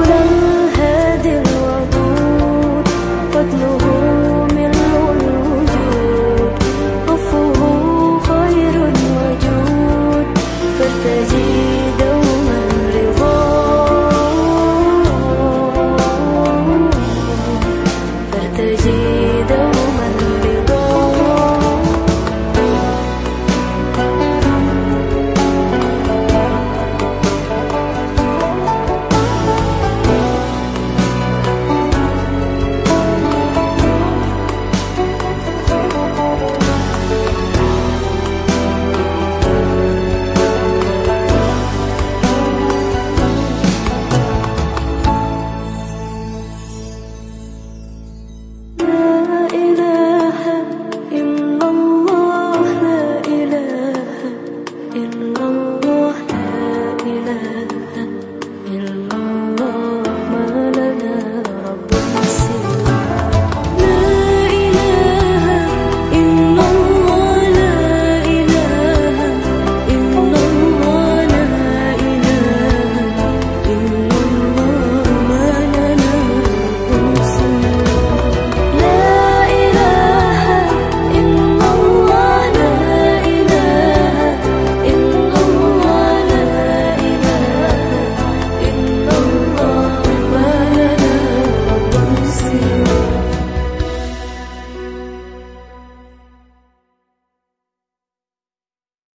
đâu đây